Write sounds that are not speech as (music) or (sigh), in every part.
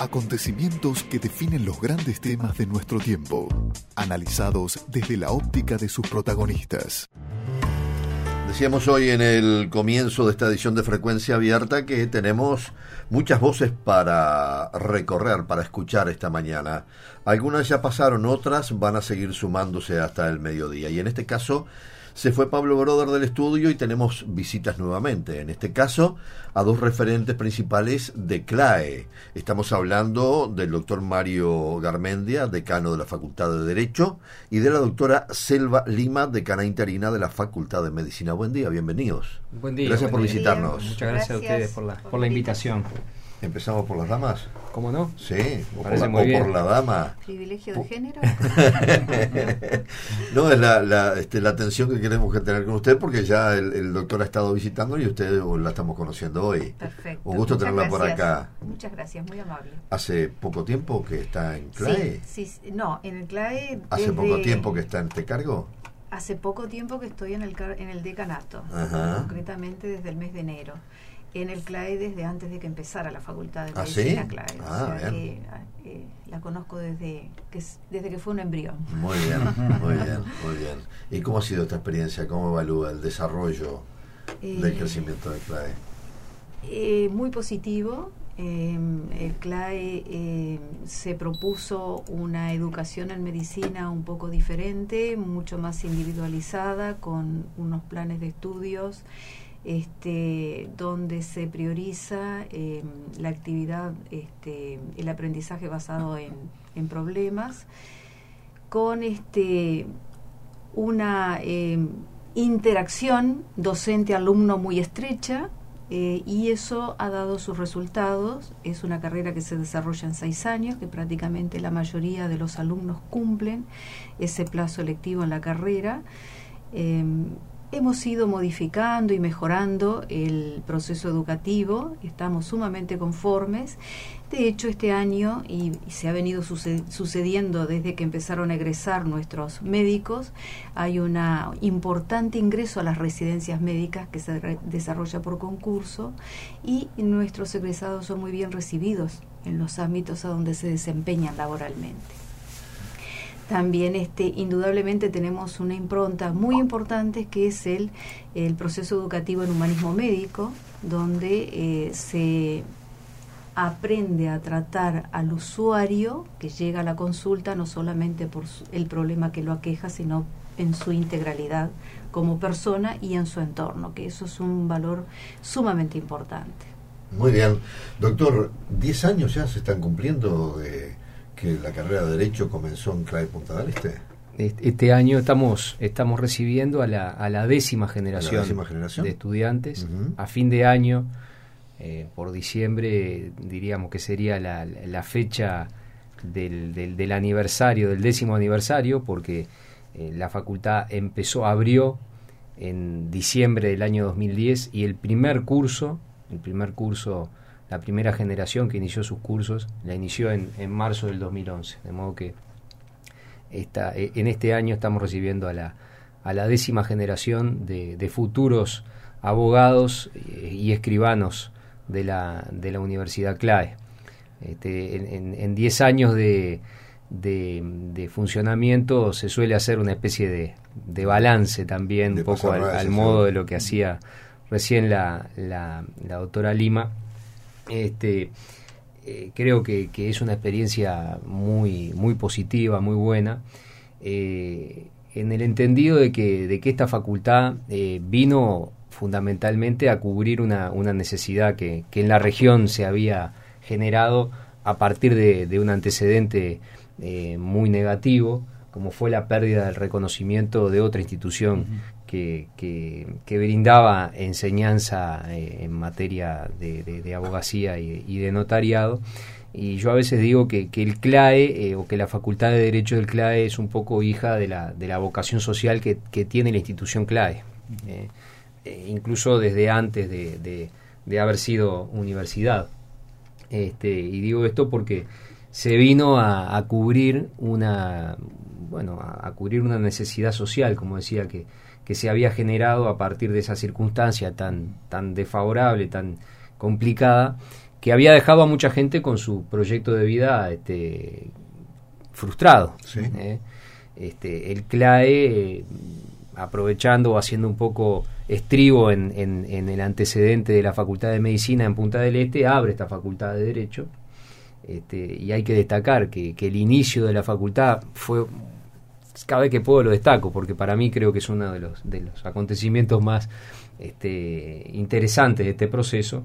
Acontecimientos que definen los grandes temas de nuestro tiempo, analizados desde la óptica de sus protagonistas. Decíamos hoy en el comienzo de esta edición de Frecuencia Abierta que tenemos muchas voces para recorrer, para escuchar esta mañana. Algunas ya pasaron, otras van a seguir sumándose hasta el mediodía. Y en este caso se fue Pablo Broder del estudio y tenemos visitas nuevamente. En este caso, a dos referentes principales de CLAE. Estamos hablando del doctor Mario Garmendia, decano de la Facultad de Derecho, y de la doctora Selva Lima, decana interina de la Facultad de Medicina. Buen día, bienvenidos. Buen día. Gracias por día. visitarnos. Muchas gracias, a ustedes por la, por la invitación. Empezamos por las damas. ¿Cómo no? Sí, o, por la, muy o bien. por la dama. ¿Privilegio de género? (laughs) no, es la, la, este, la atención que queremos que tener con usted porque ya el, el doctor ha estado visitando y usted la estamos conociendo hoy. Perfecto. Un gusto Muchas tenerla por acá. Muchas gracias, muy amable. Hace poco tiempo que está en CLAE. Sí, sí, no, en el CLAE. Hace desde- poco tiempo que está en este cargo. Hace poco tiempo que estoy en el, car- en el decanato, Ajá. concretamente desde el mes de enero. En el CLAE desde antes de que empezara la Facultad de ¿Ah, Medicina sí? CLAE. o Ah, sea bien. que, eh, la conozco desde que, desde que fue un embrión. Muy bien, muy bien, (laughs) muy bien. ¿Y cómo ha sido esta experiencia? ¿Cómo evalúa el desarrollo del Eh, crecimiento de CLAE? Eh, muy positivo. Eh, el CLAE eh, se propuso una educación en medicina un poco diferente, mucho más individualizada, con unos planes de estudios este, donde se prioriza eh, la actividad, este, el aprendizaje basado en, problemas, con este, una eh, interacción docente-alumno muy estrecha eh, y eso ha dado sus resultados. Es una carrera que se desarrolla en seis años, que prácticamente la mayoría de los alumnos cumplen ese plazo lectivo en la carrera. Eh, hemos ido modificando y mejorando el proceso educativo, estamos sumamente conformes. De hecho, este año, y, se ha venido suce- sucediendo desde que empezaron a egresar nuestros médicos, hay un importante ingreso a las residencias médicas que se desarrolla por concurso y nuestros egresados son muy bien recibidos en los ámbitos a donde se desempeñan laboralmente. También este, indudablemente tenemos una impronta muy importante que es el, el proceso educativo en humanismo médico, donde eh, se aprende a tratar al usuario que llega a la consulta no solamente por el problema que lo aqueja, sino en su integralidad como persona y en su entorno, que eso es un valor sumamente importante. Muy bien. Doctor, 10 años ya se están cumpliendo que la carrera de Derecho comenzó en CLAE Punta del Este. Este año estamos, estamos recibiendo a la, a la décima generación, décima generación. de estudiantes. A fin de año, eh, por diciembre, diríamos que sería la, la fecha del, del, del aniversario, del décimo aniversario, porque eh, la facultad empezó, abrió en diciembre del año 2010 y el primer curso, el primer curso, la primera generación que inició sus cursos, la inició en, en marzo del 2011. De modo que esta, eh, en este año estamos recibiendo a la, a la décima generación de, de futuros abogados eh, y escribanos de la, de la Universidad CLAE. Este, en- en en 10 años de, de, de funcionamiento se suele hacer una especie de, de balance también, De un poco al, modo de lo que hacía recién la, la, la doctora Lima. Este, eh, creo que, es una experiencia muy, muy positiva, muy buena, eh, en el entendido de que, de que esta facultad eh, vino fundamentalmente a cubrir una, una necesidad que, que en la región se había generado a partir de, un antecedente muy negativo, como fue la pérdida del reconocimiento de otra institución que, brindaba enseñanza eh, en materia de, abogacía y, de notariado. Y yo a veces digo que, el CLAE eh, o que la Facultad de Derecho del CLAE es un poco hija de la, de la vocación social que, tiene la institución CLAE, eh, incluso desde antes de, de- haber sido universidad. Este, y digo esto porque se vino a cubrir una bueno a, a cubrir una necesidad social como decía que, que se había generado a partir de esa circunstancia tan tan desfavorable tan complicada que había dejado a mucha gente con su proyecto de vida este, frustrado. ¿eh? Este, el CLAE, aprovechando o haciendo un poco estribo en, en, el antecedente de la Facultad de Medicina en Punta del Este, abre esta Facultad de Derecho. Este, y hay que destacar que, el inicio de la facultad fue cada vez que puedo lo destaco, porque para mí creo que es uno de los, de los acontecimientos más este, interesantes de este proceso,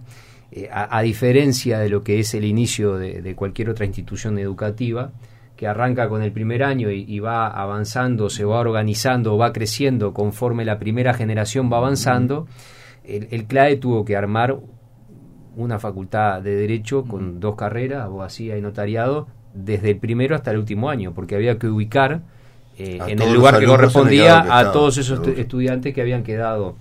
eh, a, diferencia de lo que es el inicio de, cualquier otra institución educativa, que arranca con el primer año y, va avanzando, se va organizando, va creciendo conforme la primera generación va avanzando, el, el CLAE tuvo que armar una facultad de Derecho con dos carreras, abogacía y notariado, desde el primero hasta el último año, porque había que ubicar eh, en el lugar que correspondía a todos esos estudiantes que habían quedado.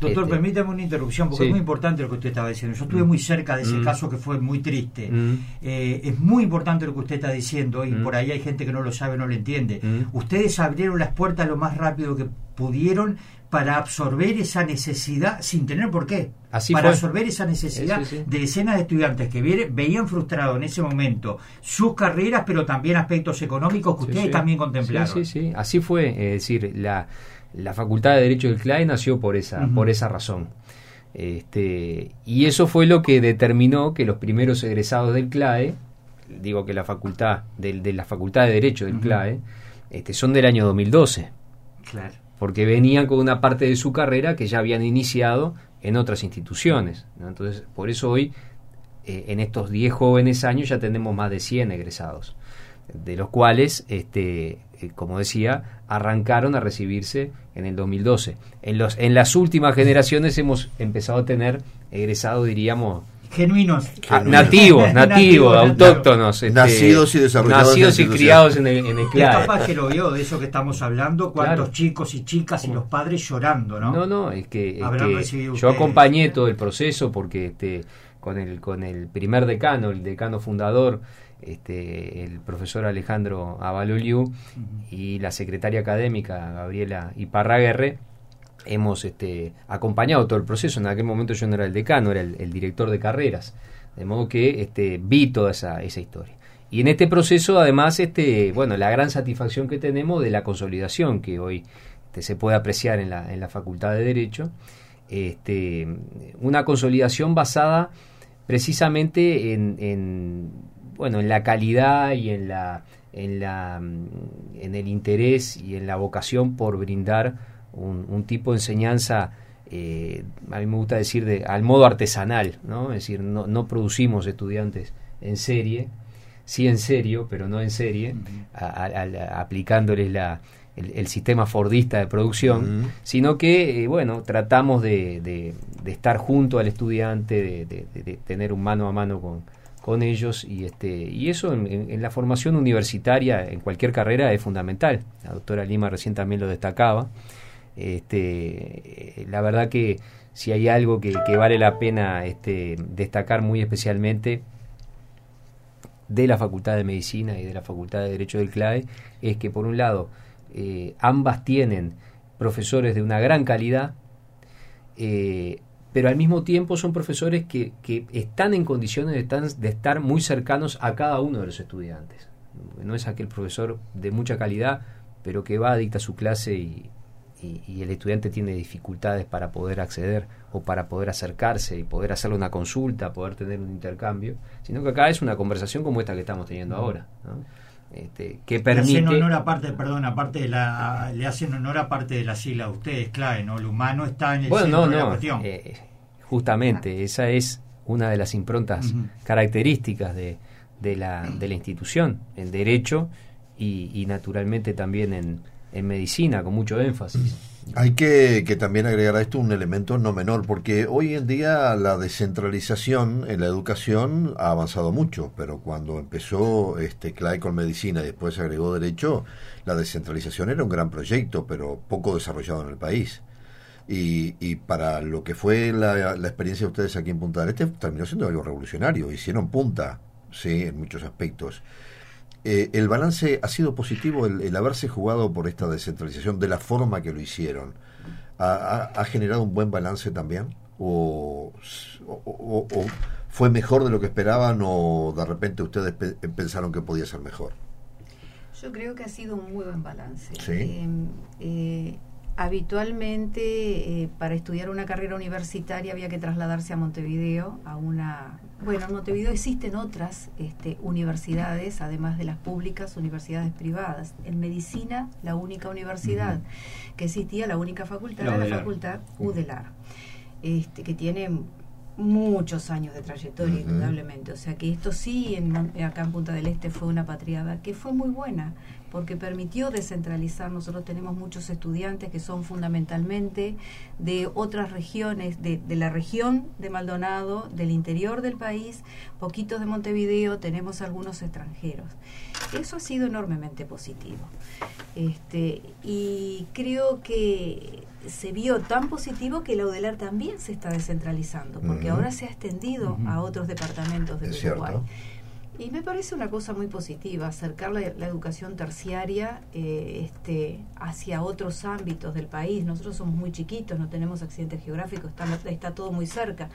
Doctor, este, permítame una interrupción, porque es muy importante lo que usted estaba diciendo. Yo estuve mm. muy cerca de ese mm. caso que fue muy triste. Mm. Eh, es muy importante lo que usted está diciendo y por ahí hay gente que no lo sabe, no lo entiende. Ustedes abrieron las puertas lo más rápido que pudieron para absorber esa necesidad sin tener por qué. para absorber esa necesidad de decenas de estudiantes que veían frustrado en ese momento sus carreras, pero también aspectos económicos que ustedes también contemplaron. Sí, sí, así fue. Es decir, la, la Facultad de Derecho del CLAE nació por esa, por esa razón. Este, y eso fue lo que determinó que los primeros egresados del CLAE, digo que la facultad, de, de la Facultad de Derecho del CLAE, este, son del año 2012. Claro porque venían con una parte de su carrera que ya habían iniciado en otras instituciones. Entonces, por eso hoy, eh, en estos 10 jóvenes años, ya tenemos más de 100 egresados, de los cuales, este, eh, como decía, arrancaron a recibirse en el 2012. En, los, en las últimas generaciones hemos empezado a tener egresados, diríamos, genuinos. Ah, (laughs) nativos, nativos, autóctonos. Este, nacidos y desarrollados. Nacidos y criados en el, en el capaz que lo vio de eso que estamos hablando, cuántos chicos y chicas y los padres llorando, ¿no? No, no, es que, yo acompañé todo el proceso porque este, con, el, con el primer decano, el decano fundador, este, el profesor Alejandro Avaloliu y la secretaria académica Gabriela Iparraguerre, hemos este, acompañado todo el proceso. En aquel momento yo no era el decano, era el, director de carreras. De modo que este, vi toda esa, esa historia. Y en este proceso, además, este, bueno, la gran satisfacción que tenemos de la consolidación que hoy este, se puede apreciar en la, en la Facultad de Derecho, este, una consolidación basada precisamente en, en, bueno, en la calidad y en, la, en, la, en el interés y en la vocación por brindar un, tipo de enseñanza, eh, a mí me gusta decir, de, al modo artesanal, ¿no? Es decir, no, no producimos estudiantes en serie, sí en serio, pero no en serie, aplicándoles la, el, sistema fordista de producción, sino que, eh, bueno, tratamos de, de, estar junto al estudiante, de, tener un mano a mano con, con ellos y este y eso en, la formación universitaria en cualquier carrera es fundamental. La doctora Lima recién también lo destacaba. Este, la verdad que si hay algo que, vale la pena este, destacar muy especialmente de la Facultad de Medicina y de la Facultad de Derecho del CLAE es que por un lado eh, ambas tienen profesores de una gran calidad, eh, pero al mismo tiempo son profesores que, que están en condiciones de, de, estar muy cercanos a cada uno de los estudiantes. No es aquel profesor de mucha calidad, pero que va, dicta su clase y, y, el estudiante tiene dificultades para poder acceder o para poder acercarse y poder hacerle una consulta, poder tener un intercambio, sino que acá es una conversación como esta que estamos teniendo ahora. Este, que permite... Le hacen honor aparte, perdón, aparte de la, le hacen honor aparte de la sigla a ustedes, clave, ¿no? Lo humano está en el centro de la cuestión. Eh, justamente, esa es una de las improntas características de, de, la, de la institución, en derecho y, y naturalmente también en, en medicina con mucho énfasis. Hay que, que, también agregar a esto un elemento no menor, porque hoy en día la descentralización en la educación ha avanzado mucho, pero cuando empezó este CLAE con medicina y después se agregó derecho, la descentralización era un gran proyecto, pero poco desarrollado en el país. Y, y para lo que fue la, la, experiencia de ustedes aquí en Punta del Este, terminó siendo algo revolucionario. Hicieron punta, sí, en muchos aspectos. Eh, ¿El balance ha sido positivo el, haberse jugado por esta descentralización de la forma que lo hicieron? ¿Ha, generado un buen balance también? ¿O, ¿Fue mejor de lo que esperaban o de repente ustedes pensaron que podía ser mejor? Yo creo que ha sido un muy buen balance. ¿Sí? Eh, habitualmente eh, para estudiar una carrera universitaria había que trasladarse a Montevideo, a una... Bueno, en Montevideo existen otras este, universidades, además de las públicas, universidades privadas. En medicina, la única universidad que existía, la única facultad, era la facultad UDELAR, este, que tiene muchos años de trayectoria, indudablemente. O sea que esto sí, en, acá en Punta del Este fue una patriada que fue muy buena porque permitió descentralizar. Nosotros tenemos muchos estudiantes que son fundamentalmente de otras regiones, de, la región de Maldonado, del interior del país, poquitos de Montevideo, tenemos algunos extranjeros. Eso ha sido enormemente positivo. Este, y creo que se vio tan positivo que la UDELAR también se está descentralizando, porque ahora se ha extendido a otros departamentos de Uruguay. Y me parece una cosa muy positiva acercar la, educación terciaria eh, este, hacia otros ámbitos del país. Nosotros somos muy chiquitos, no tenemos accidentes geográficos, está, está todo muy cerca,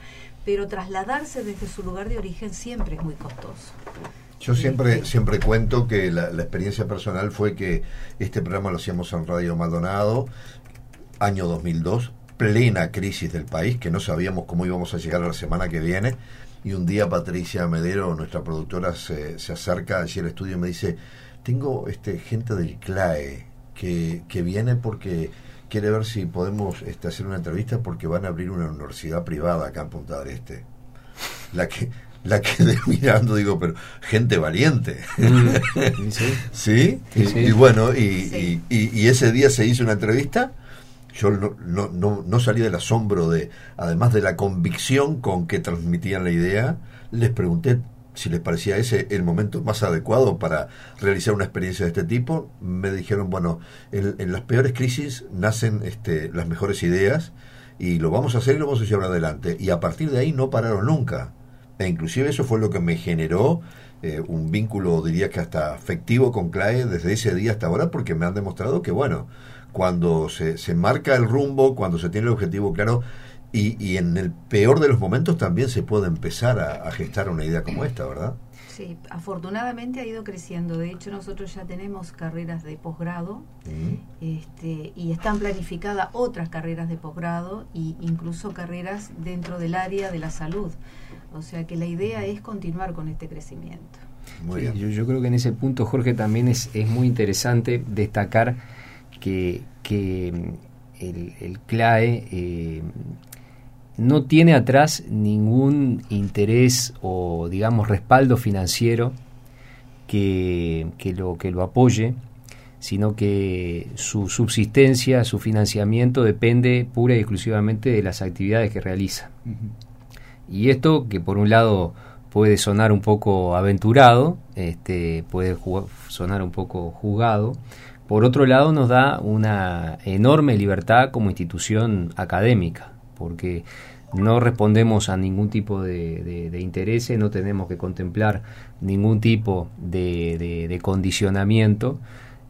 pero trasladarse desde su lugar de origen siempre es muy costoso. Yo siempre, siempre cuento que la, la, experiencia personal fue que este programa lo hacíamos en Radio Maldonado, año 2002, plena crisis del país, que no sabíamos cómo íbamos a llegar a la semana que viene y un día Patricia Medero, nuestra productora, se, se acerca allí al estudio y me dice, tengo este gente del CLAE que, que viene porque quiere ver si podemos este, hacer una entrevista porque van a abrir una universidad privada acá en Punta del Este. La que la quedé (laughs) mirando, digo, pero gente valiente. Mm. (laughs) ¿Sí? Y, bueno, y, y, ese día se hizo una entrevista yo no, no, no, salí del asombro de, además de la convicción con que transmitían la idea, les pregunté si les parecía ese el momento más adecuado para realizar una experiencia de este tipo. Me dijeron, bueno, en, las peores crisis nacen este, las mejores ideas y lo vamos a hacer y lo vamos a llevar adelante. Y a partir de ahí no pararon nunca. E inclusive eso fue lo que me generó eh, un vínculo, diría que hasta afectivo con CLAE desde ese día hasta ahora, porque me han demostrado que, bueno, cuando se, se marca el rumbo, cuando se tiene el objetivo claro, y, y, en el peor de los momentos también se puede empezar a, gestar una idea como esta, ¿verdad? Sí, afortunadamente ha ido creciendo. De hecho, nosotros ya tenemos carreras de posgrado este, y están planificadas otras carreras de posgrado e incluso carreras dentro del área de la salud. O sea que la idea es continuar con este crecimiento. Muy bien. Yo, yo, creo que en ese punto, Jorge, también es, es muy interesante destacar que, el, el, CLAE eh, no tiene atrás ningún interés o, digamos, respaldo financiero que, lo, que lo apoye, sino que su subsistencia, su financiamiento depende pura y exclusivamente de las actividades que realiza. Y esto que por un lado puede sonar un poco aventurado, este, puede sonar un poco jugado, por otro lado, nos da una enorme libertad como institución académica, porque no respondemos a ningún tipo de, intereses, no tenemos que contemplar ningún tipo de, condicionamiento.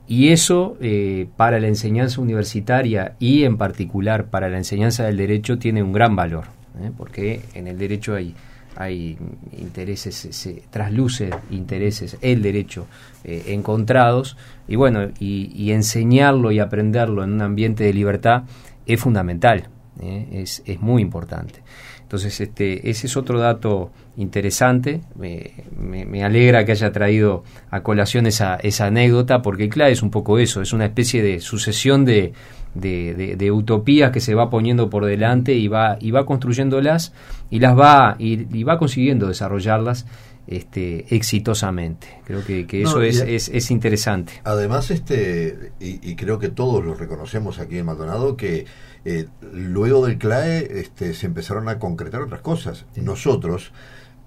Y eso eh, para la enseñanza universitaria y en particular para la enseñanza del derecho tiene un gran valor, ¿eh? porque en el derecho hay hay intereses, se trasluce intereses, el derecho eh, encontrados, y bueno, y, enseñarlo y aprenderlo en un ambiente de libertad es fundamental, eh, es, es, muy importante. Entonces, este, ese es otro dato interesante. me, alegra que haya traído a colación esa, esa anécdota, porque claro, es un poco eso, es una especie de sucesión de, de, utopías que se va poniendo por delante y va, y va construyéndolas y las va, y, va consiguiendo desarrollarlas este, exitosamente. Creo que, eso es, es, interesante. Además, este, y, creo que todos lo reconocemos aquí en Maldonado, que eh, luego del CLAE este, se empezaron a concretar otras cosas. Nosotros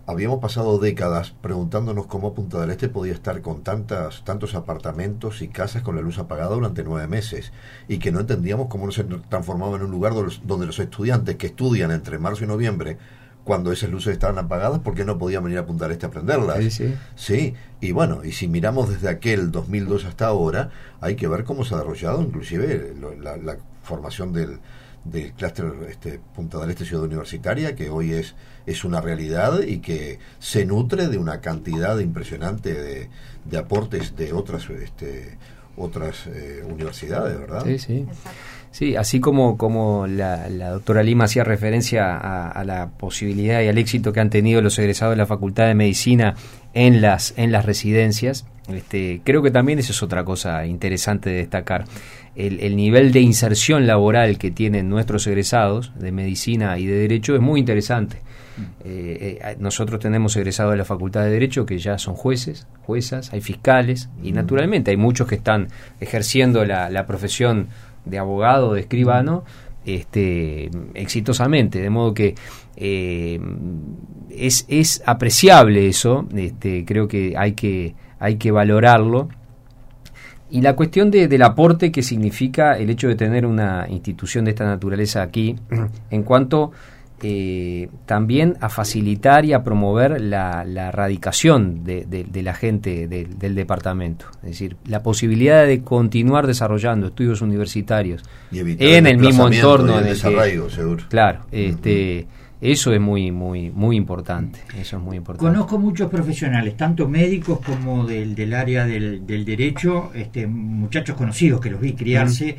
habíamos pasado décadas preguntándonos cómo Punta del Este podía estar con tantas, tantos apartamentos y casas con la luz apagada durante nueve meses y que no entendíamos cómo no se transformaba en un lugar donde los, estudiantes que estudian entre marzo y noviembre cuando esas luces estaban apagadas, ¿por qué no podían venir a Punta del Este a prenderlas? Sí, sí. Sí, y bueno, y si miramos desde aquel 2002 hasta ahora, hay que ver cómo se ha desarrollado inclusive la, la formación del, del clúster este, Punta del Este Ciudad Universitaria, que hoy es, es una realidad y que se nutre de una cantidad impresionante de, de aportes de otras este, otras eh, universidades, ¿verdad? Sí, sí. Sí, así como, como la, doctora Lima hacía referencia a, la posibilidad y al éxito que han tenido los egresados de la Facultad de Medicina en las, en las residencias, este, creo que también eso es otra cosa interesante de destacar. El, el, nivel de inserción laboral que tienen nuestros egresados de medicina y de derecho es muy interesante. Eh, eh, nosotros tenemos egresados de la Facultad de Derecho que ya son jueces, juezas, hay fiscales y naturalmente hay muchos que están ejerciendo la, la profesión de abogado, de escribano, este, exitosamente, de modo que eh, es, es apreciable eso, este, creo que hay que, hay que valorarlo. Y la cuestión de, del aporte que significa el hecho de tener una institución de esta naturaleza aquí, (clears throat) en cuanto eh, también a facilitar y a promover la, la radicación de, la gente del departamento. Es decir, la posibilidad de continuar desarrollando estudios universitarios en el, mismo entorno. de desarrollo, seguro. Claro, este, eso es muy, muy, muy importante. Eso es muy importante. Conozco muchos profesionales, tanto médicos como del, del área del, del derecho, este, muchachos conocidos que los vi criarse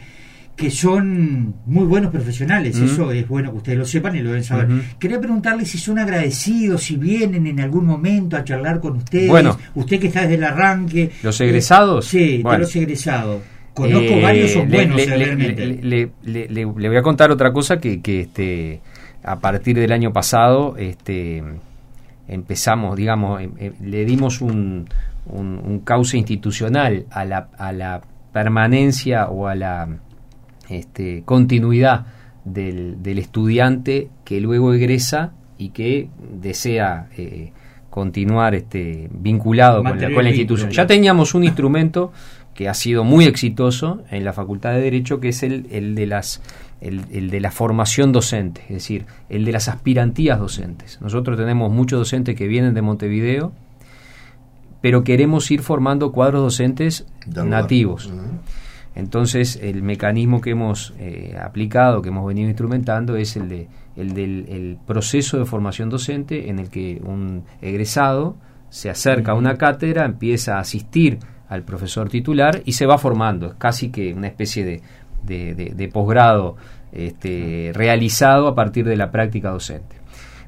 que son muy buenos profesionales, eso es bueno que ustedes lo sepan y lo deben saber. Quería preguntarles si son agradecidos, si vienen en algún momento a charlar con ustedes, bueno, usted que está desde el arranque. ¿Los egresados? sí, de los egresados. Conozco eh, varios, son buenos le, le, le, voy a contar otra cosa que, que este, a partir del año pasado este, empezamos, digamos, em, em, le dimos un, un, un cauce institucional a la, a la permanencia o a la este, continuidad del, del, estudiante que luego egresa y que desea eh, continuar este, vinculado con la, con la, institución. Ya teníamos un instrumento que ha sido muy exitoso en la Facultad de Derecho, que es el, el de las el, de la formación docente, es decir, el de las aspirantías docentes. Nosotros tenemos muchos docentes que vienen de Montevideo, pero queremos ir formando cuadros docentes nativos. Entonces, el mecanismo que hemos eh, aplicado, que hemos venido instrumentando, es el, de, el del proceso de formación docente en el que un egresado se acerca a una cátedra, empieza a asistir al profesor titular y se va formando. Es casi que una especie de, de, posgrado este, realizado a partir de la práctica docente.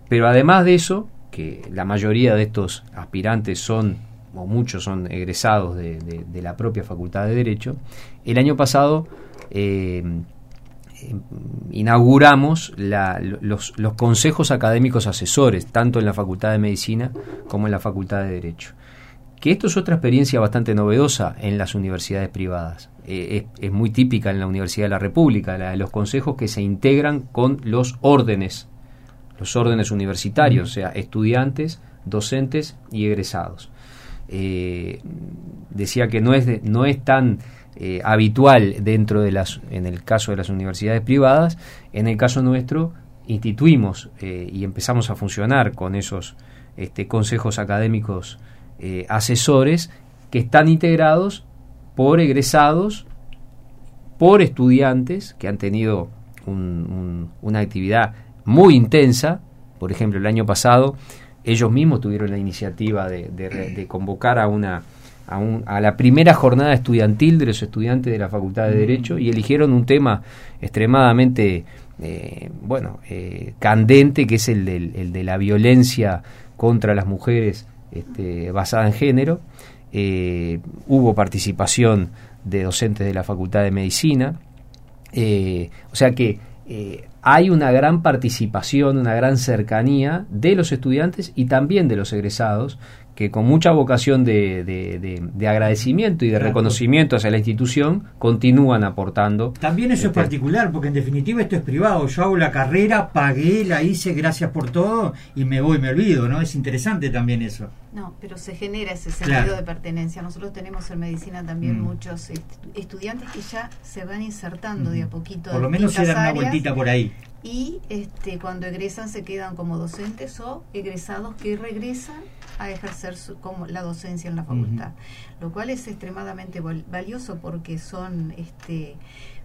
Pero además de eso, que la mayoría de estos aspirantes son o muchos son egresados de, la propia Facultad de Derecho, el año pasado eh, inauguramos los, consejos académicos asesores, tanto en la Facultad de Medicina como en la Facultad de Derecho. Que esto es otra experiencia bastante novedosa en las universidades privadas. Eh, es, muy típica en la Universidad de la República, la de los consejos que se integran con los órdenes, los órdenes universitarios, o sea, estudiantes, docentes y egresados. Eh, decía que no es, no es tan eh, habitual dentro de las, en el caso de las universidades privadas, en el caso nuestro instituimos y empezamos a funcionar con esos este, consejos académicos asesores que están integrados por egresados, por estudiantes que han tenido una actividad muy intensa. Por ejemplo, el año pasado ellos mismos tuvieron la iniciativa de, convocar a una a, a, la primera jornada estudiantil de los estudiantes de la Facultad de Derecho y eligieron un tema extremadamente eh, bueno eh, candente que es el, el, de la violencia contra las mujeres este, basada en género. Eh, hubo participación de docentes de la Facultad de Medicina. O sea que hay una gran participación, una gran cercanía de los estudiantes y también de los egresados que con mucha vocación de, de, agradecimiento y de reconocimiento hacia la institución continúan aportando. También eso es este, particular, porque en definitiva esto es privado. Yo hago la carrera, pagué, la hice, gracias por todo y me voy, me olvido, ¿no? Es interesante también eso. No, pero se genera ese sentido de pertenencia. Nosotros tenemos en medicina también mm. muchos estudiantes que ya se van insertando de a poquito. Por lo menos se dan una vueltita por ahí y este, cuando egresan se quedan como docentes o egresados que regresan a ejercer como la docencia en la facultad, lo cual es extremadamente valioso porque son este,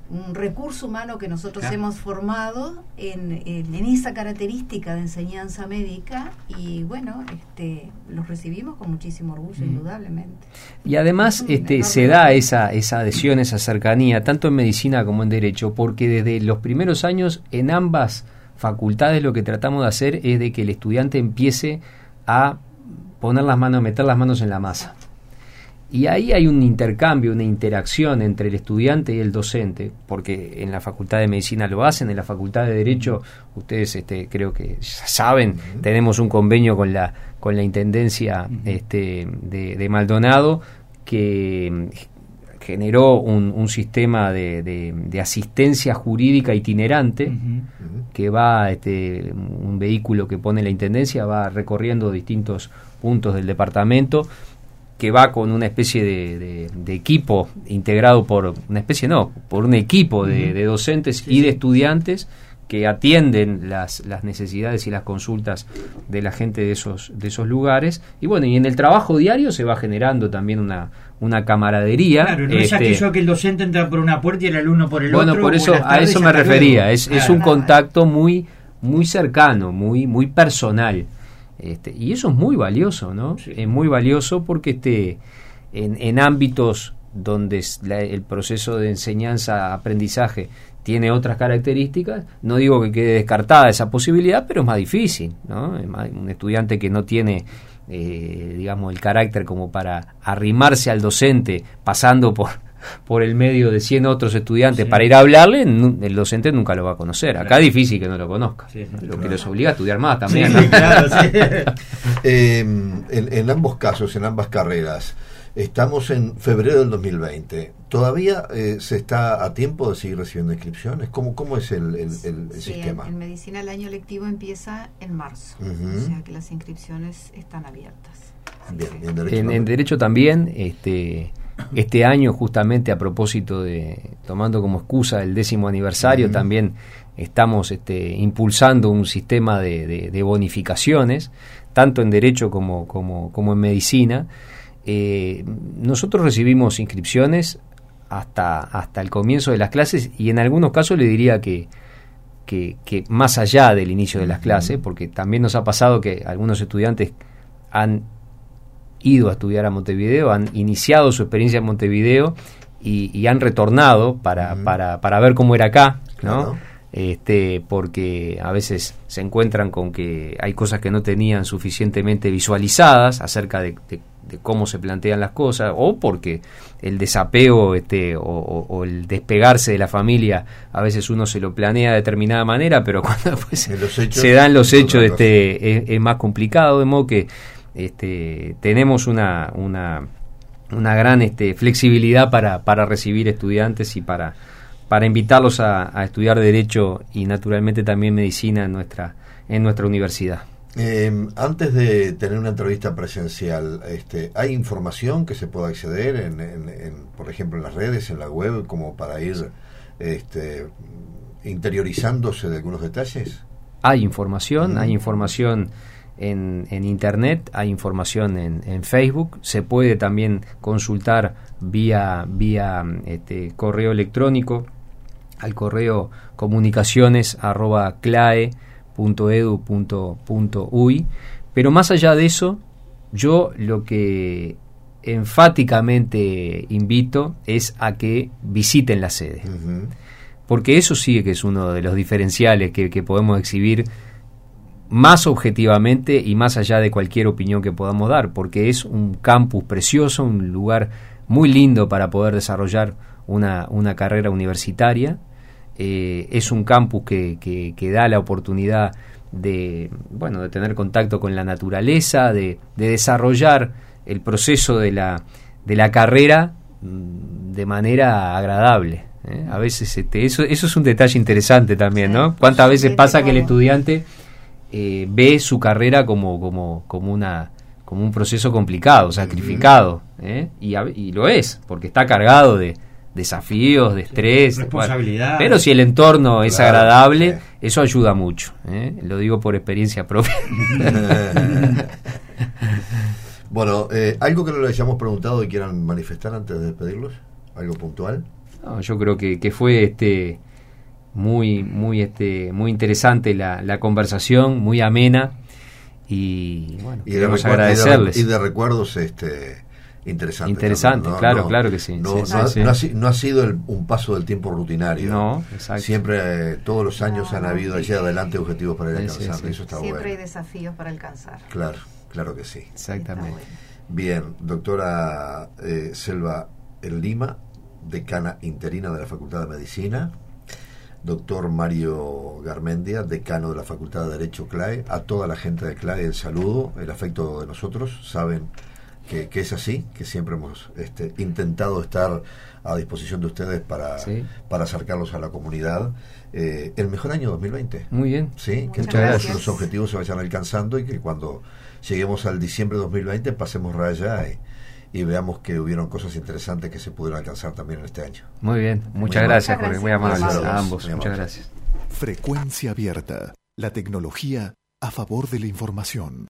un recurso humano que nosotros hemos formado en, en, esa característica de enseñanza médica y bueno, este, los recibimos con muchísimo orgullo, mm. indudablemente. Y además este, se da esa, esa adhesión, esa cercanía, tanto en medicina como en derecho, porque desde los primeros años en ambas facultades lo que tratamos de hacer es de que el estudiante empiece a poner las manos, meter las manos en la masa. Y ahí hay un intercambio, una interacción entre el estudiante y el docente, porque en la Facultad de Medicina lo hacen, en la Facultad de Derecho, ustedes este, creo que saben, tenemos un convenio con la, con la Intendencia este, de, Maldonado que generó un, sistema de, asistencia jurídica itinerante que va, este, un vehículo que pone la Intendencia, va recorriendo distintos puntos del departamento que va con una especie de, equipo integrado por una especie no por un equipo de, docentes y de estudiantes que atienden las, las necesidades y las consultas de la gente de esos de esos lugares. Y bueno y en el trabajo diario se va generando también una una camaradería claro no es este, aquello que el docente entra por una puerta y el alumno por el otro bueno por eso a eso me refería es, es un contacto muy muy cercano muy muy personal este, y eso es muy valioso, ¿no? Es muy valioso porque este, en, ámbitos donde el proceso de enseñanza-aprendizaje tiene otras características, no digo que quede descartada esa posibilidad, pero es más difícil, ¿no? Un estudiante que no tiene eh, digamos, el carácter como para arrimarse al docente pasando por, por el medio de 100 otros estudiantes para ir a hablarle, el docente nunca lo va a conocer. Acá es difícil que no lo conozca. lo que les obliga a estudiar más también. (laughs) Em, en, ambos casos, en ambas carreras, estamos en febrero del 2020. ¿Todavía eh, se está a tiempo de seguir recibiendo inscripciones? ¿Cómo, cómo es el, el, sistema? En, medicina el año lectivo empieza en marzo, o sea que las inscripciones están abiertas. en, derecho también, este este año, justamente a propósito de, tomando como excusa el décimo aniversario, también estamos este, impulsando un sistema de, bonificaciones, tanto en derecho como, como, en medicina. Eh, nosotros recibimos inscripciones hasta, hasta el comienzo de las clases y en algunos casos le diría que, que, que más allá del inicio de las clases, porque también nos ha pasado que algunos estudiantes han ido a estudiar a Montevideo, han iniciado su experiencia en Montevideo y, han retornado para, para, para, ver cómo era acá, ¿no? Este, porque a veces se encuentran con que hay cosas que no tenían suficientemente visualizadas acerca de, cómo se plantean las cosas, o porque el desapego este, o, el despegarse de la familia, a veces uno se lo planea de determinada manera, pero (laughs) cuando se dan los hechos este, es, es, más complicado, de modo que este, tenemos una, una, una gran este, flexibilidad para, para recibir estudiantes y para, para invitarlos a, estudiar Derecho y naturalmente también Medicina en nuestra, en nuestra universidad. Eh, antes de tener una entrevista presencial, este, ¿hay información que se pueda acceder, en, por ejemplo, en las redes, en la web, como para ir este, interiorizándose de algunos detalles? Hay información, hay información en, internet, hay información en, Facebook, se puede también consultar vía, vía este, correo electrónico al correo comunicaciones arroba pero más allá de eso, yo lo que enfáticamente invito es a que visiten la sede. Porque eso sí que es uno de los diferenciales que, que podemos exhibir más objetivamente y más allá de cualquier opinión que podamos dar, porque es un campus precioso, un lugar muy lindo para poder desarrollar una, una carrera universitaria. Eh, es un campus que, que, da la oportunidad de, bueno, de tener contacto con la naturaleza, de, de desarrollar el proceso de la, de la carrera mm, de manera agradable. ¿eh? A veces este, eso, eso es un detalle interesante también, ¿no? ¿Cuántas veces pasa que el estudiante eh, ve su carrera como, como, como, una, como un proceso complicado, sacrificado, ¿eh? y, lo es, porque está cargado de desafíos, de estrés, responsabilidad. pero si el entorno es agradable, eso ayuda mucho, ¿eh? lo digo por experiencia propia. (laughs) bueno, algo que no les hayamos preguntado y quieran manifestar antes de despedirlos, algo puntual. yo creo que, que fue este muy muy este muy interesante la, la conversación, muy amena y bueno, y queremos agradecerles. Y de, recuerdos este interesante. Interesante, claro, claro que sí. No, ha, sido un paso del tiempo rutinario. No, exacto. Siempre, eh, todos los años han habido allí adelante objetivos para ir alcanzando. Eso está Siempre hay desafíos para alcanzar. Claro, claro que sí. Exactamente. Bien, doctora eh, Selva El Lima, decana interina de la Facultad de Medicina. Doctor Mario Garmendia, decano de la Facultad de Derecho CLAE. A toda la gente de CLAE el saludo, el afecto de nosotros. Saben que, es así, que siempre hemos este, intentado estar a disposición de ustedes para, para acercarlos a la comunidad. Eh, el mejor año 2020. Muy bien. Sí, que todos los objetivos se vayan alcanzando y que cuando lleguemos al diciembre de 2020 pasemos raya y, veamos que hubieron cosas interesantes que se pudieron alcanzar también en este año. Muy bien, muchas gracias, Jorge, muy amables a ambos. Muchas gracias. Frecuencia abierta, la tecnología a favor de la información.